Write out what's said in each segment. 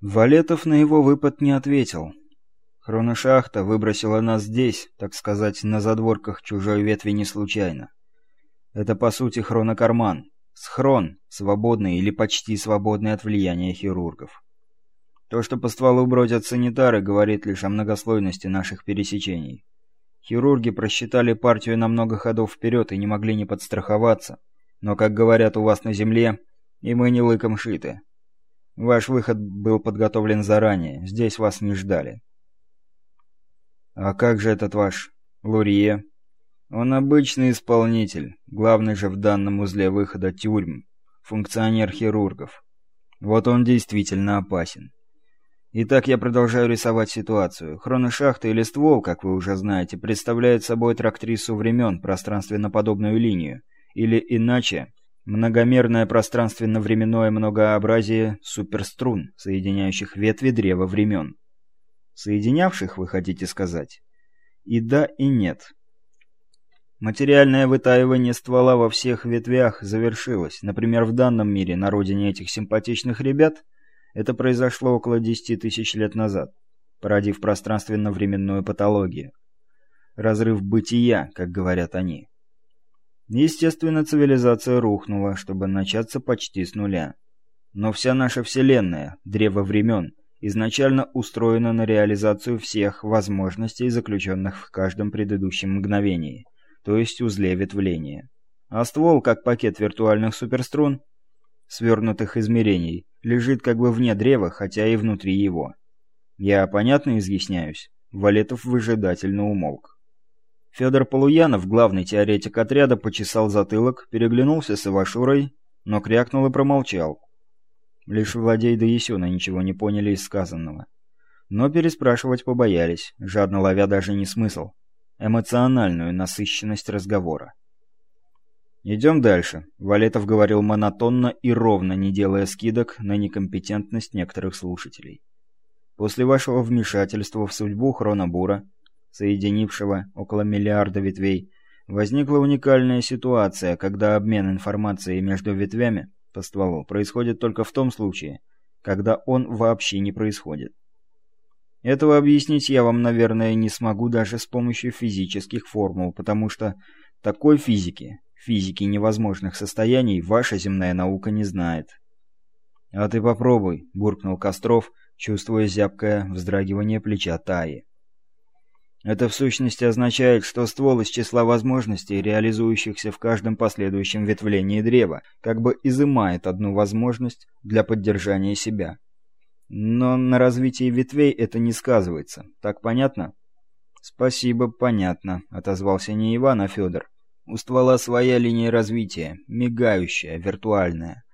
Валетов на его выпад не ответил. Хроношахта выбросила нас здесь, так сказать, на задворках чужой ветви не случайно. Это, по сути, хронокарман. Схрон, свободный или почти свободный от влияния хирургов. То, что по стволу бродят санитары, говорит лишь о многослойности наших пересечений. Хирурги просчитали партию на много ходов вперед и не могли не подстраховаться. Но, как говорят у вас на земле, и мы не лыком шиты. Ваш выход был подготовлен заранее, здесь вас не ждали. А как же этот ваш Лурье? Он обычный исполнитель, главный же в данном узле выхода тюрьм, функционер хирургов. Вот он действительно опасен. Итак, я продолжаю рисовать ситуацию. Хроношахта или ствол, как вы уже знаете, представляет собой трактрису времен, пространственно-подобную линию, или иначе, многомерное пространственно-временное многообразие суперструн, соединяющих ветви древа времен. Соединявших, вы хотите сказать? И да, и нет. Материальное вытаивание ствола во всех ветвях завершилось. Например, в данном мире, на родине этих симпатичных ребят, это произошло около 10 тысяч лет назад, породив пространственно-временную патологию. Разрыв бытия, как говорят они. Естественно, цивилизация рухнула, чтобы начаться почти с нуля. Но вся наша Вселенная, древо времен, изначально устроена на реализацию всех возможностей, заключенных в каждом предыдущем мгновении, то есть узле ветвления. А ствол, как пакет виртуальных суперструн, свернутых измерений, лежит как бы вне древа, хотя и внутри его. Я понятно изъясняюсь? Валетов выжидательно умолк. Федор Полуянов, главный теоретик отряда, почесал затылок, переглянулся с Ивашурой, но крякнул и промолчал. Лишь Владей да Есена ничего не поняли из сказанного. Но переспрашивать побоялись, жадно ловя даже не смысл, эмоциональную насыщенность разговора. «Идем дальше», — Валетов говорил монотонно и ровно, не делая скидок на некомпетентность некоторых слушателей. «После вашего вмешательства в судьбу Хронобура, соединившего около миллиарда ветвей, возникла уникальная ситуация, когда обмен информацией между ветвями по стволу происходит только в том случае, когда он вообще не происходит. Этого объяснить я вам, наверное, не смогу даже с помощью физических формул, потому что такой физики, физики невозможных состояний, ваша земная наука не знает. «А ты попробуй», — буркнул Костров, чувствуя зябкое вздрагивание плеча Таи. Это в сущности означает, что ствол из числа возможностей, реализующихся в каждом последующем ветвлении древа, как бы изымает одну возможность для поддержания себя. Но на развитии ветвей это не сказывается. Так понятно? Спасибо, понятно, отозвался не Иван, а Федор. У ствола своя линия развития, мигающая, виртуальная.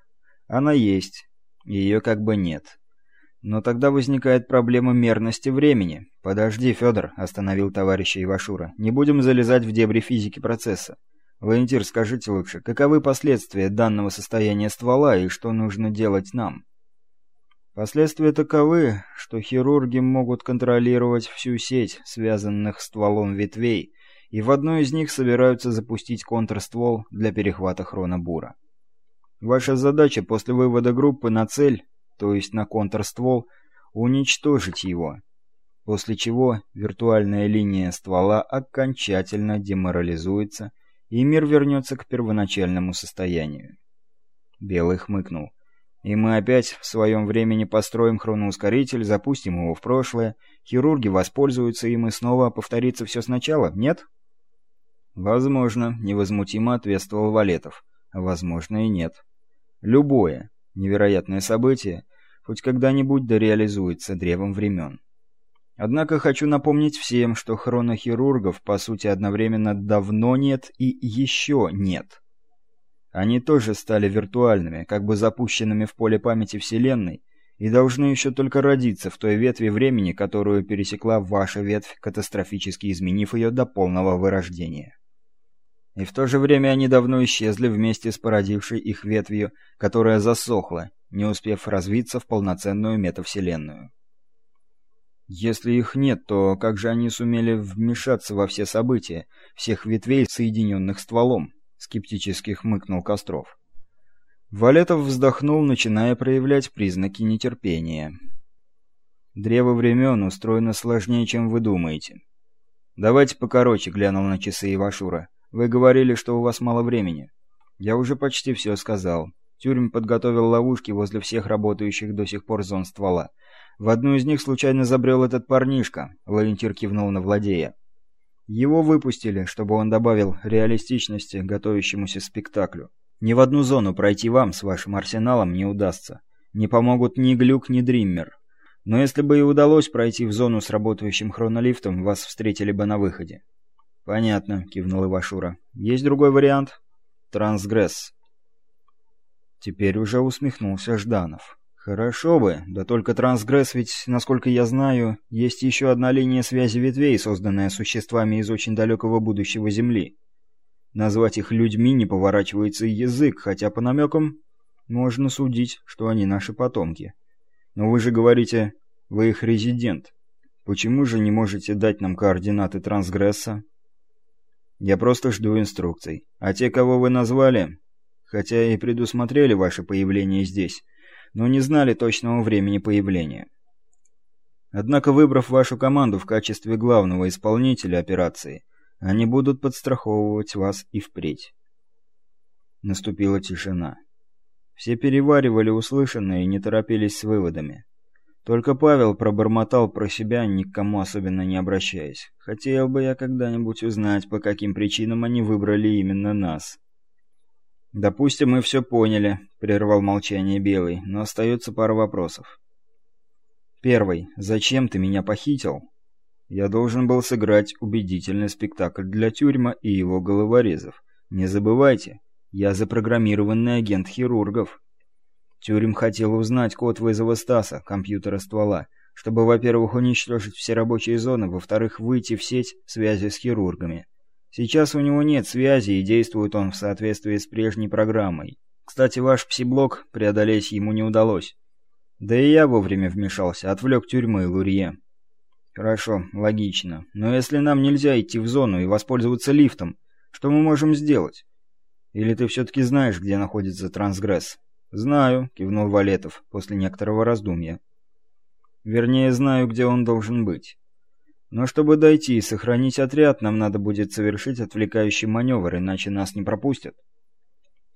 Она есть, ее как бы нет. Но тогда возникает проблема мерности времени. Подожди, Федор, остановил товарища Ивашура. Не будем залезать в дебри физики процесса. Валентир, скажите лучше, каковы последствия данного состояния ствола и что нужно делать нам? Последствия таковы, что хирурги могут контролировать всю сеть связанных стволом ветвей, и в одной из них собираются запустить контрствол для перехвата хронобура. Ваша задача после вывода группы на цель то есть на контрствол, уничтожить его, после чего виртуальная линия ствола окончательно деморализуется, и мир вернется к первоначальному состоянию. Белый хмыкнул. И мы опять в своем времени построим хроноускоритель, запустим его в прошлое, хирурги воспользуются им и снова повторится все сначала, нет? Возможно, невозмутимо ответствовал Валетов. Возможно и нет. Любое, Невероятное событие хоть когда-нибудь дореализуется древом времен. Однако хочу напомнить всем, что хронохирургов, по сути, одновременно давно нет и еще нет. Они тоже стали виртуальными, как бы запущенными в поле памяти Вселенной, и должны еще только родиться в той ветви времени, которую пересекла ваша ветвь, катастрофически изменив ее до полного вырождения. И в то же время они давно исчезли вместе с породившей их ветвью, которая засохла, не успев развиться в полноценную метавселенную. Если их нет, то как же они сумели вмешаться во все события, всех ветвей, соединенных стволом? Скептически хмыкнул Костров. Валетов вздохнул, начиная проявлять признаки нетерпения. Древо времен устроено сложнее, чем вы думаете. Давайте покороче, глянул на часы Ивашура. Вы говорили, что у вас мало времени. Я уже почти все сказал. Тюрьм подготовил ловушки возле всех работающих до сих пор зон ствола. В одну из них случайно забрел этот парнишка, Лавентир кивнул на владея. Его выпустили, чтобы он добавил реалистичности готовящемуся спектаклю. Ни в одну зону пройти вам с вашим арсеналом не удастся. Не помогут ни Глюк, ни Дриммер. Но если бы и удалось пройти в зону с работающим хронолифтом, вас встретили бы на выходе. Понятно, кивнул Ивашура. Есть другой вариант? Трансгресс. Теперь уже усмехнулся Жданов. Хорошо бы, да только трансгресс ведь, насколько я знаю, есть еще одна линия связи ветвей, созданная существами из очень далекого будущего Земли. Назвать их людьми не поворачивается язык, хотя по намекам можно судить, что они наши потомки. Но вы же говорите, вы их резидент. Почему же не можете дать нам координаты трансгресса? Я просто жду инструкций. А те, кого вы назвали, хотя и предусмотрели ваше появление здесь, но не знали точного времени появления. Однако, выбрав вашу команду в качестве главного исполнителя операции, они будут подстраховывать вас и впредь. Наступила тишина. Все переваривали услышанное и не торопились с выводами. Только Павел пробормотал про себя, никому особенно не обращаясь. Хотел бы я когда-нибудь узнать, по каким причинам они выбрали именно нас. «Допустим, мы все поняли», — прервал молчание Белый, — «но остается пара вопросов». Первый. Зачем ты меня похитил? Я должен был сыграть убедительный спектакль для тюрьма и его головорезов. Не забывайте, я запрограммированный агент хирургов. Тюрем хотел узнать код вызова Стаса, компьютера ствола, чтобы, во-первых, уничтожить все рабочие зоны, во-вторых, выйти в сеть связи с хирургами. Сейчас у него нет связи, и действует он в соответствии с прежней программой. Кстати, ваш псиблок преодолеть ему не удалось. Да и я вовремя вмешался, отвлек тюрьмы Лурье. Хорошо, логично. Но если нам нельзя идти в зону и воспользоваться лифтом, что мы можем сделать? Или ты все-таки знаешь, где находится трансгресс? Знаю, кивнул Валетов после некоторого раздумья. Вернее, знаю, где он должен быть. Но чтобы дойти и сохранить отряд, нам надо будет совершить отвлекающий маневр, иначе нас не пропустят.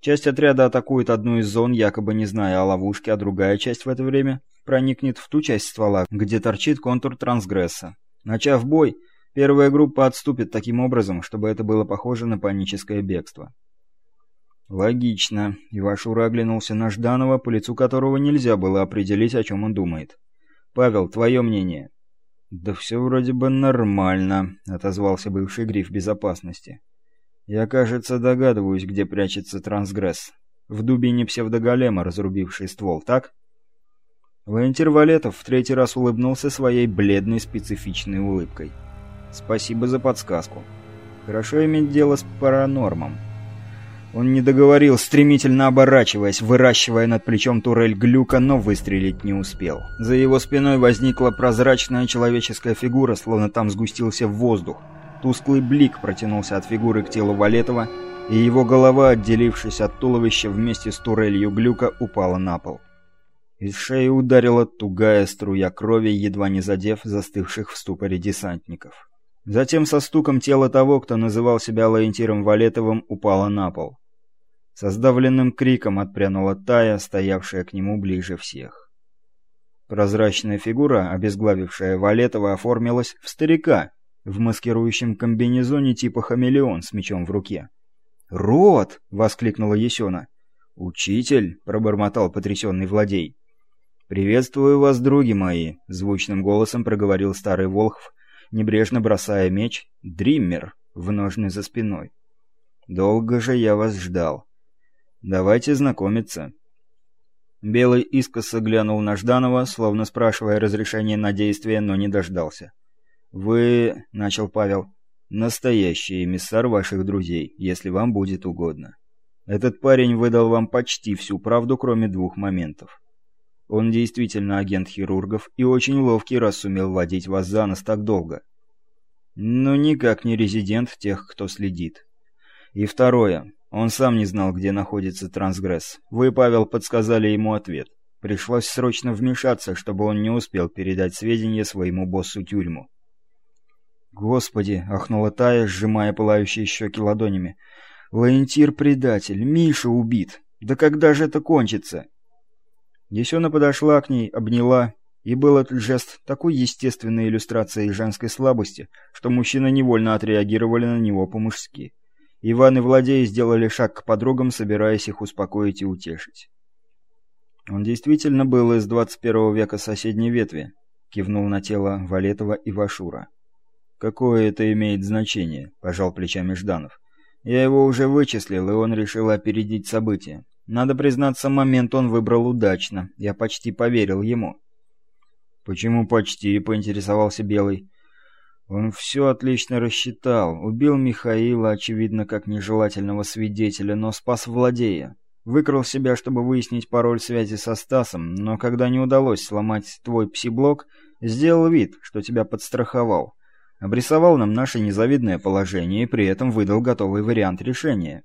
Часть отряда атакует одну из зон, якобы не зная о ловушке, а другая часть в это время проникнет в ту часть ствола, где торчит контур трансгресса. Начав бой, первая группа отступит таким образом, чтобы это было похоже на паническое бегство. Логично. Ивашура оглянулся на Жданова, по лицу которого нельзя было определить, о чем он думает. Павел, твое мнение? «Да все вроде бы нормально», — отозвался бывший гриф безопасности. «Я, кажется, догадываюсь, где прячется трансгресс. В дубине псевдоголема, разрубивший ствол, так?» Валентир Валетов в третий раз улыбнулся своей бледной специфичной улыбкой. «Спасибо за подсказку. Хорошо иметь дело с паранормом». Он не договорил, стремительно оборачиваясь, выращивая над плечом турель глюка, но выстрелить не успел. За его спиной возникла прозрачная человеческая фигура, словно там сгустился воздух. Тусклый блик протянулся от фигуры к телу Валетова, и его голова, отделившись от туловища вместе с турелью глюка, упала на пол. Из шеи ударила тугая струя крови, едва не задев застывших в ступоре десантников. Затем со стуком тело того, кто называл себя Лаентиром Валетовым, упало на пол. Со сдавленным криком отпрянула Тая, стоявшая к нему ближе всех. Прозрачная фигура, обезглавившая Валетова, оформилась в старика в маскирующем комбинезоне типа хамелеон с мечом в руке. «Рот!» — воскликнула Есена. «Учитель!» — пробормотал потрясенный владей. «Приветствую вас, други мои!» — звучным голосом проговорил старый Волхв, небрежно бросая меч, Дриммер, в ножны за спиной. «Долго же я вас ждал. Давайте знакомиться». Белый искоса глянул на Жданова, словно спрашивая разрешения на действие, но не дождался. «Вы...» — начал Павел. «Настоящий эмиссар ваших друзей, если вам будет угодно. Этот парень выдал вам почти всю правду, кроме двух моментов. Он действительно агент хирургов и очень ловкий, раз сумел водить вас за нос так долго. Но никак не резидент тех, кто следит. И второе. Он сам не знал, где находится трансгресс. Вы, Павел, подсказали ему ответ. Пришлось срочно вмешаться, чтобы он не успел передать сведения своему боссу тюрьму. «Господи!» — ахнула Тая, сжимая пылающие щеки ладонями. «Лаентир предатель! Миша убит! Да когда же это кончится?» Есена подошла к ней, обняла, и был этот жест такой естественной иллюстрацией женской слабости, что мужчины невольно отреагировали на него по-мужски. Иван и Владей сделали шаг к подругам, собираясь их успокоить и утешить. Он действительно был из 21 века соседней ветви, кивнул на тело Валетова и Вашура. Какое это имеет значение, пожал плечами Жданов. Я его уже вычислил, и он решил опередить события. Надо признаться, момент он выбрал удачно. Я почти поверил ему. Почему почти? поинтересовался Белый. Он все отлично рассчитал. Убил Михаила, очевидно, как нежелательного свидетеля, но спас Владея. Выкрал себя, чтобы выяснить пароль связи со Стасом, но когда не удалось сломать твой псиблок, сделал вид, что тебя подстраховал. Обрисовал нам наше незавидное положение и при этом выдал готовый вариант решения.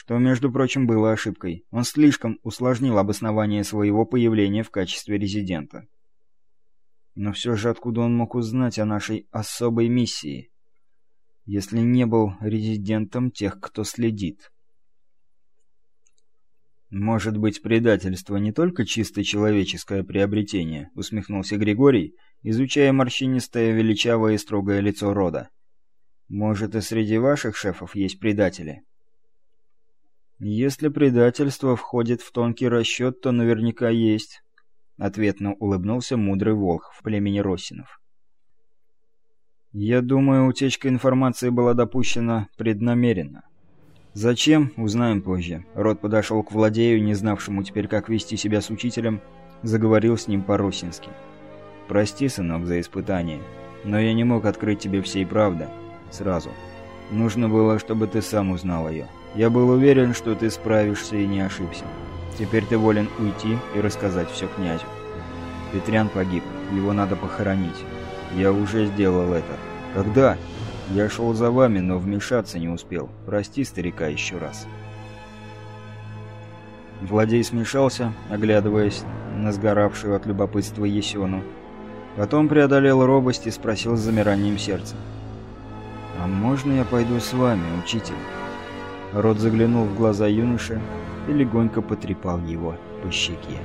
Что, между прочим, было ошибкой. Он слишком усложнил обоснование своего появления в качестве резидента. Но все же откуда он мог узнать о нашей особой миссии, если не был резидентом тех, кто следит? «Может быть, предательство не только чисто человеческое приобретение», — усмехнулся Григорий, изучая морщинистое, величавое и строгое лицо рода. «Может, и среди ваших шефов есть предатели?» «Если предательство входит в тонкий расчет, то наверняка есть», ответно улыбнулся мудрый волк в племени Росинов. Я думаю, утечка информации была допущена преднамеренно. Зачем, узнаем позже. Рот подошел к владею, не знавшему теперь, как вести себя с учителем, заговорил с ним по-русински. «Прости, сынок, за испытание, но я не мог открыть тебе всей правды. Сразу. Нужно было, чтобы ты сам узнал ее. Я был уверен, что ты справишься и не ошибся. Теперь ты волен уйти и рассказать все князю. Петрян погиб, его надо похоронить. Я уже сделал это. Когда? Я шел за вами, но вмешаться не успел. Прости старика еще раз. Владей смешался, оглядываясь на сгоравшую от любопытства Есену. Потом преодолел робость и спросил с замиранием сердца. «А можно я пойду с вами, учитель?» Рот заглянул в глаза юноши и легонько потрепал его по щеке.